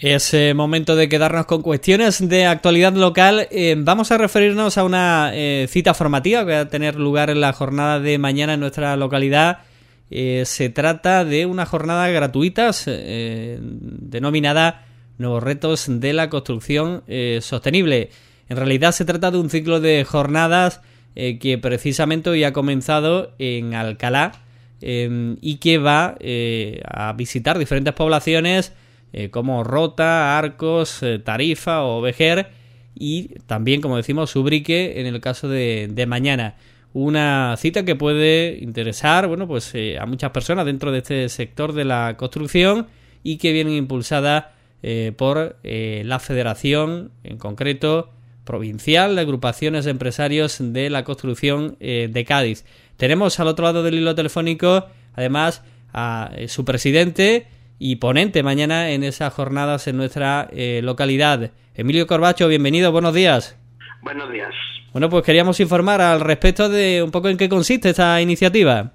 Es eh, momento de quedarnos con cuestiones de actualidad local. Eh, vamos a referirnos a una eh, cita formativa que va a tener lugar en la jornada de mañana en nuestra localidad. se trata de una jornada gratuita denominada Nuevos Retos de la Construcción Sostenible. En realidad se trata de un ciclo de jornadas que precisamente hoy ha comenzado en Alcalá y que va a visitar diferentes poblaciones eh, como Rota, Arcos, eh, Tarifa o Vejer y también, como decimos, Ubrique en el caso de, mañana. Una cita que puede interesar bueno, pues, eh, a muchas personas dentro de este sector de la construcción y que viene impulsada por la Federación, en concreto provincial de agrupaciones de empresarios de la construcción de Cádiz. Tenemos al otro lado del hilo telefónico, además, a su presidente, y ponente mañana en esas jornadas en nuestra eh, localidad. Emilio Corbacho, bienvenido, buenos días. Buenos días. Bueno, pues queríamos informar al respecto de un poco en qué consiste esta iniciativa.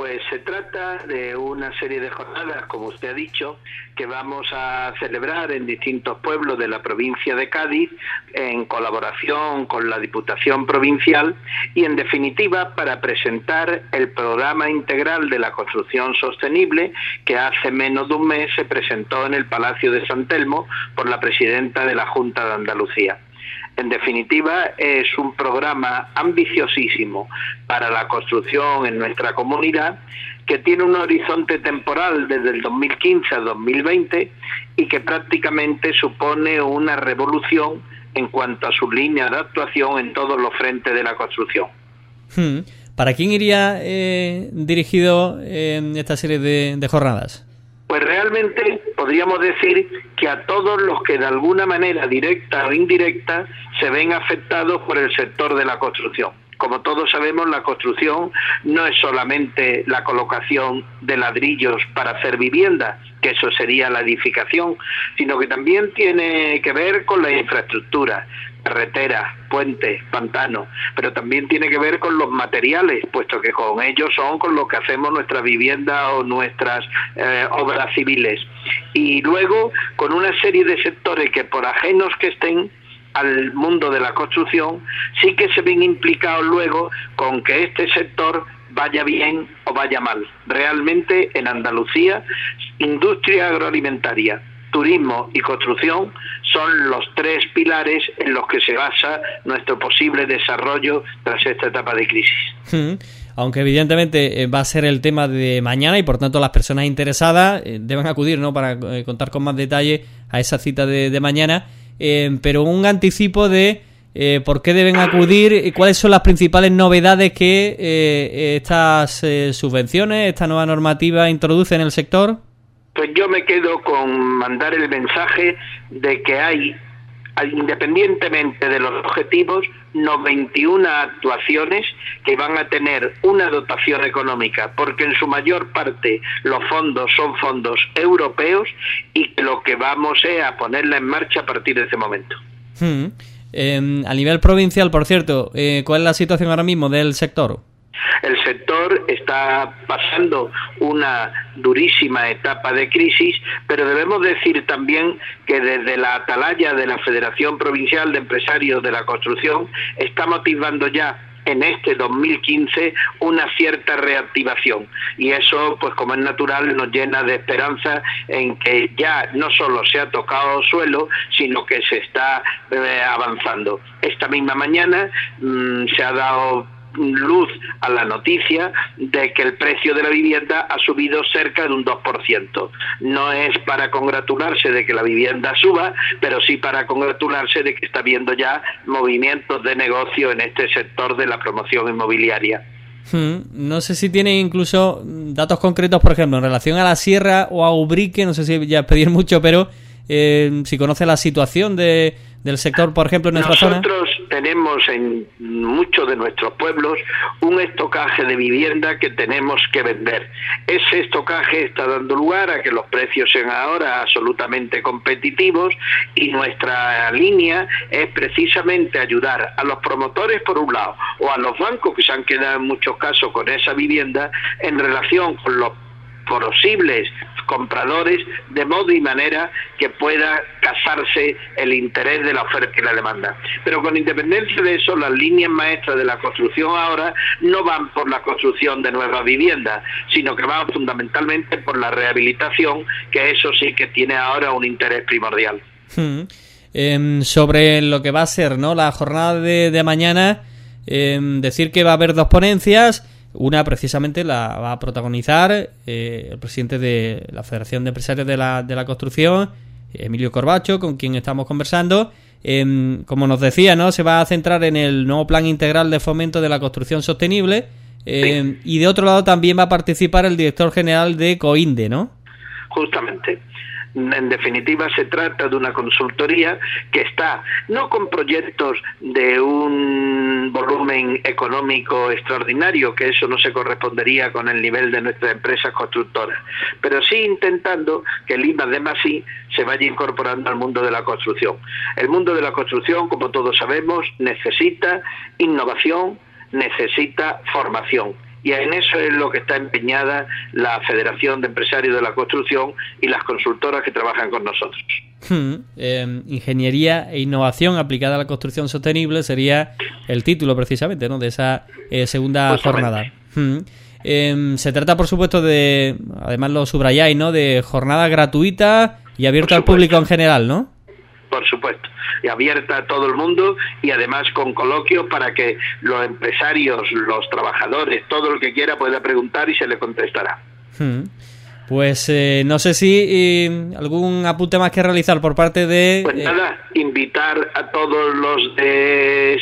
Pues se trata de una serie de jornadas, como usted ha dicho, que vamos a celebrar en distintos pueblos de la provincia de Cádiz en colaboración con la Diputación Provincial y, en definitiva, para presentar el programa integral de la construcción sostenible que hace menos de un mes se presentó en el Palacio de San Telmo por la presidenta de la Junta de Andalucía. En definitiva, es un programa ambiciosísimo para la construcción en nuestra comunidad que tiene un horizonte temporal desde el 2015 a 2020 y que prácticamente supone una revolución en cuanto a su línea de actuación en todos los frentes de la construcción. Hmm. ¿Para quién iría eh, dirigido en esta serie de jornadas? Pues realmente podríamos decir que a todos los que de alguna manera directa o indirecta se ven afectados por el sector de la construcción. Como todos sabemos, la construcción no es solamente la colocación de ladrillos para hacer viviendas, que eso sería la edificación, sino que también tiene que ver con la infraestructura, carreteras, puentes, pantanos, pero también tiene que ver con los materiales, puesto que con ellos son con lo que hacemos nuestras viviendas o nuestras eh, obras civiles. Y luego con una serie de sectores que por ajenos que estén al mundo de la construcción, sí que se ven implicados luego con que este sector vaya bien o vaya mal. Realmente en Andalucía, industria agroalimentaria, turismo y construcción son los tres pilares en los que se basa nuestro posible desarrollo tras esta etapa de crisis. Hmm. Aunque evidentemente eh, va a ser el tema de mañana y por tanto las personas interesadas eh, deben acudir ¿no? para eh, contar con más detalle a esa cita de, mañana, pero un anticipo de por qué deben acudir y cuáles son las principales novedades que estas subvenciones, esta nueva normativa introduce en el sector. Pues yo me quedo con mandar el mensaje de que hay, independientemente de los objetivos, 91 actuaciones que van a tener una dotación económica, porque en su mayor parte los fondos son fondos europeos y lo que vamos es a ponerla en marcha a partir de ese momento. Hmm. Em, a nivel provincial, por cierto, eh, ¿cuál es la situación ahora mismo del sector? El sector está pasando una durísima etapa de crisis, pero debemos decir también que desde la atalaya de la Federación Provincial de Empresarios de la Construcción está motivando ya en este 2015 una cierta reactivación. Y eso pues como es natural nos llena de esperanza en que ya no solo se ha tocado suelo sino que se está eh, avanzando. Esta misma mañana mm, se ha dado luz a la noticia de que el precio de la vivienda ha subido cerca de un 2%. No es para congratularse de que la vivienda suba, pero sí para congratularse de que está habiendo ya movimientos de negocio en este sector de la promoción inmobiliaria. Hmm, no sé si tiene incluso datos concretos, por ejemplo, en relación a la sierra o a Ubrique, no sé si ya pedir mucho, pero eh, si conoce la situación de, del sector, por ejemplo, en nuestra Nosotros tenemos en muchos de nuestros pueblos un estocaje de vivienda que tenemos que vender. Ese estocaje está dando lugar a que los precios sean ahora absolutamente competitivos y nuestra línea es precisamente ayudar a los promotores por un lado o a los bancos que se han quedado en muchos casos con esa vivienda en relación con los posibles compradores de modo y manera que pueda casarse el interés de la oferta y la demanda. Pero con independencia de eso, las líneas maestras de la construcción ahora no van por la construcción de nuevas viviendas, sino que van fundamentalmente por la rehabilitación, que eso sí que tiene ahora un interés primordial. Hmm. Em, sobre lo que va a ser ¿no? la jornada de, mañana, em, decir que va a haber dos ponencias. Una precisamente la va a protagonizar eh, el presidente de la Federación de Empresarios de la, de la Construcción, Emilio Corbacho, con quien estamos conversando. Em, como nos decía, ¿no? se va a centrar en el nuevo plan integral de fomento de la construcción sostenible. Y de otro lado también va a participar el director general de COINDE, ¿no? Justamente. En definitiva, se trata de una consultoría que está no con proyectos de un volumen económico extraordinario, que eso no se correspondería con el nivel de nuestras empresas constructoras, pero sí intentando que el de Masí se vaya incorporando al mundo de la construcción. El mundo de la construcción, como todos sabemos, necesita innovación, necesita formación y en eso es lo que está empeñada la Federación de Empresarios de la Construcción y las consultoras que trabajan con nosotros. Hmm, em, ingeniería e innovación aplicada a la construcción sostenible sería el título precisamente ¿no? de esa eh, segunda jornada. Hmm, em, se trata, por supuesto, de, además lo subrayáis, ¿no? de jornada gratuita y abierta al público en general, ¿no? Por supuesto y abierta a todo el mundo y además con coloquios para que los empresarios, los trabajadores, todo el que quiera pueda preguntar y se le contestará. Hmm. Pues eh, no sé si eh, algún apunte más que realizar por parte de... Pues eh, nada, invitar a todos los de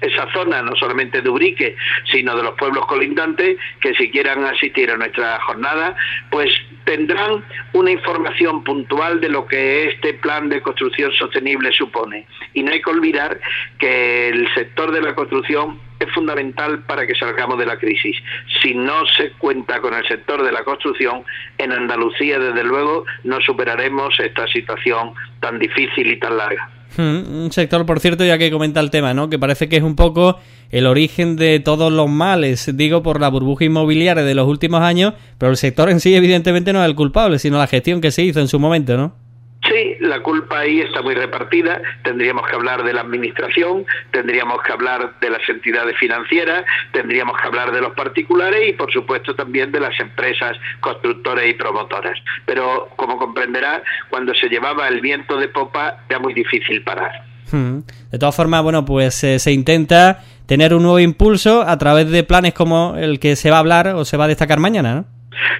esa zona, no solamente de Ubrique, sino de los pueblos colindantes, que si quieran asistir a nuestra jornada, pues tendrán una información puntual de lo que este plan de construcción sostenible supone. Y no hay que olvidar que el sector de la construcción es fundamental para que salgamos de la crisis. Si no se cuenta con el sector de la construcción, en Andalucía, desde luego, no superaremos esta situación tan difícil y tan larga. Hmm, un sector, por cierto, ya que comenta el tema, ¿no? Que parece que es un poco el origen de todos los males, digo, por la burbuja inmobiliaria de los últimos años, pero el sector en sí, evidentemente, no es el culpable, sino la gestión que se hizo en su momento, ¿no? Sí, la culpa ahí está muy repartida. Tendríamos que hablar de la administración, tendríamos que hablar de las entidades financieras, tendríamos que hablar de los particulares y, por supuesto, también de las empresas constructoras y promotoras. Pero, como comprenderá, cuando se llevaba el viento de popa era muy difícil parar. Hmm. De todas formas, bueno, pues eh, se intenta tener un nuevo impulso a través de planes como el que se va a hablar o se va a destacar mañana, ¿no?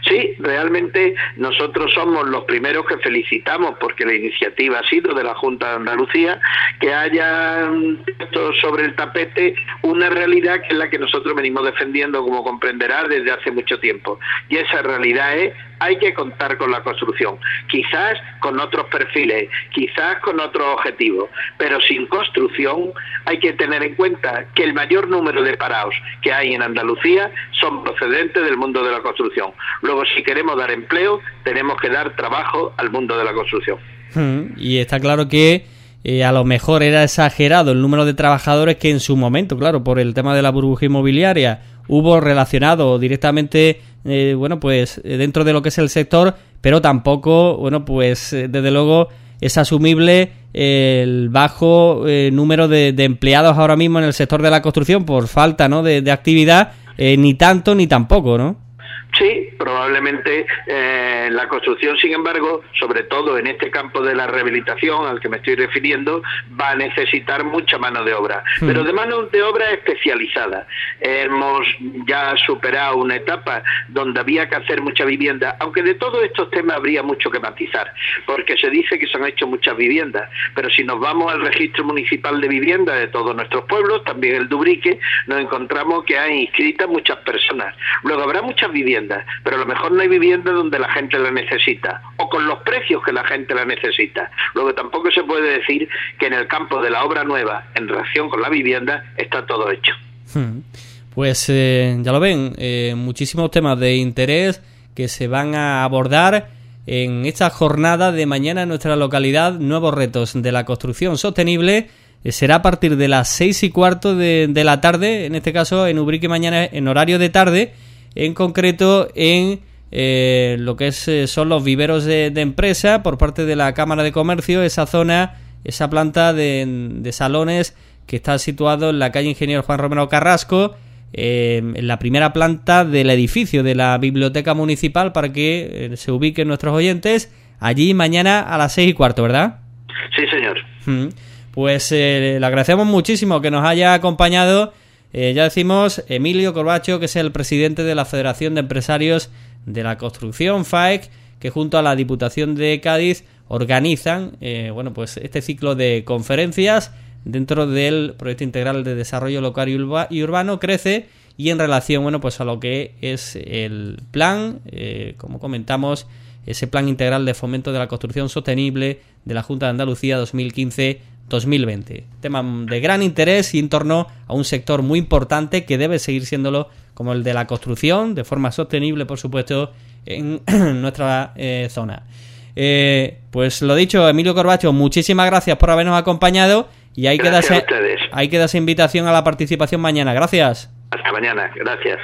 Sí, realmente nosotros somos los primeros que felicitamos porque la iniciativa ha sido de la Junta de Andalucía que haya puesto sobre el tapete una realidad que es la que nosotros venimos defendiendo, como comprenderá, desde hace mucho tiempo. Y esa realidad es hay que contar con la construcción, quizás con otros perfiles, quizás con otros objetivos, pero sin construcción hay que tener en cuenta que el mayor número de parados que hay en Andalucía son procedentes del mundo de la construcción. Luego, si queremos dar empleo, tenemos que dar trabajo al mundo de la construcción. Hmm, y está claro que eh, a lo mejor era exagerado el número de trabajadores que en su momento, claro, por el tema de la burbuja inmobiliaria, hubo relacionado directamente, eh, bueno, pues eh, dentro de lo que es el sector, pero tampoco, bueno, pues desde luego es asumible el bajo número de, empleados ahora mismo en el sector de la construcción por falta, ¿no? De actividad, ni tanto ni tampoco, ¿no? Sí, probablemente eh, la construcción, sin embargo, sobre todo en este campo de la rehabilitación al que me estoy refiriendo, va a necesitar mucha mano de obra, hmm. pero de mano de obra especializada. hemos ya superado una etapa donde había que hacer mucha vivienda, aunque de todos estos temas habría mucho que matizar, porque se dice que se han hecho muchas viviendas, pero si nos vamos al registro municipal de vivienda de todos nuestros pueblos, también el Dubrique, nos encontramos que hay inscritas muchas personas. Luego habrá muchas viviendas pero a lo mejor no hay vivienda donde la gente la necesita o con los precios que la gente la necesita. Luego tampoco se puede decir que en el campo de la obra nueva, en relación con la vivienda, está todo hecho. Hmm. Pues eh, ya lo ven, eh, muchísimos temas de interés que se van a abordar en esta jornada de mañana en nuestra localidad, nuevos retos de la construcción sostenible. Eh, será a partir de las seis y cuarto de, de la tarde, en este caso en Ubrique mañana en horario de tarde en concreto en eh, lo que es, eh, son los viveros de, empresa por parte de la Cámara de Comercio, esa zona, esa planta de, salones que está situado en la calle Ingeniero Juan Romero Carrasco, en la primera planta del edificio de la Biblioteca Municipal para que se ubiquen nuestros oyentes allí mañana a las seis y cuarto, ¿verdad? Sí, señor. Pues le agradecemos muchísimo que nos haya acompañado eh, ya decimos Emilio Corbacho, que es el presidente de la Federación de Empresarios de la Construcción, FAEC, que junto a la Diputación de Cádiz organizan eh, bueno, pues este ciclo de conferencias dentro del proyecto integral de desarrollo local y, urbano crece y en relación bueno pues a lo que es el plan eh, como comentamos ese plan integral de fomento de la construcción sostenible de la Junta de Andalucía 2015 2020. Tema de gran interés y en torno a un sector muy importante que debe seguir siéndolo como el de la construcción, de forma sostenible, por supuesto, en nuestra eh, zona. Eh, pues lo dicho, Emilio Corbacho, muchísimas gracias por habernos acompañado y ahí queda, ahí queda esa invitación a la participación mañana. Gracias. Hasta mañana, gracias.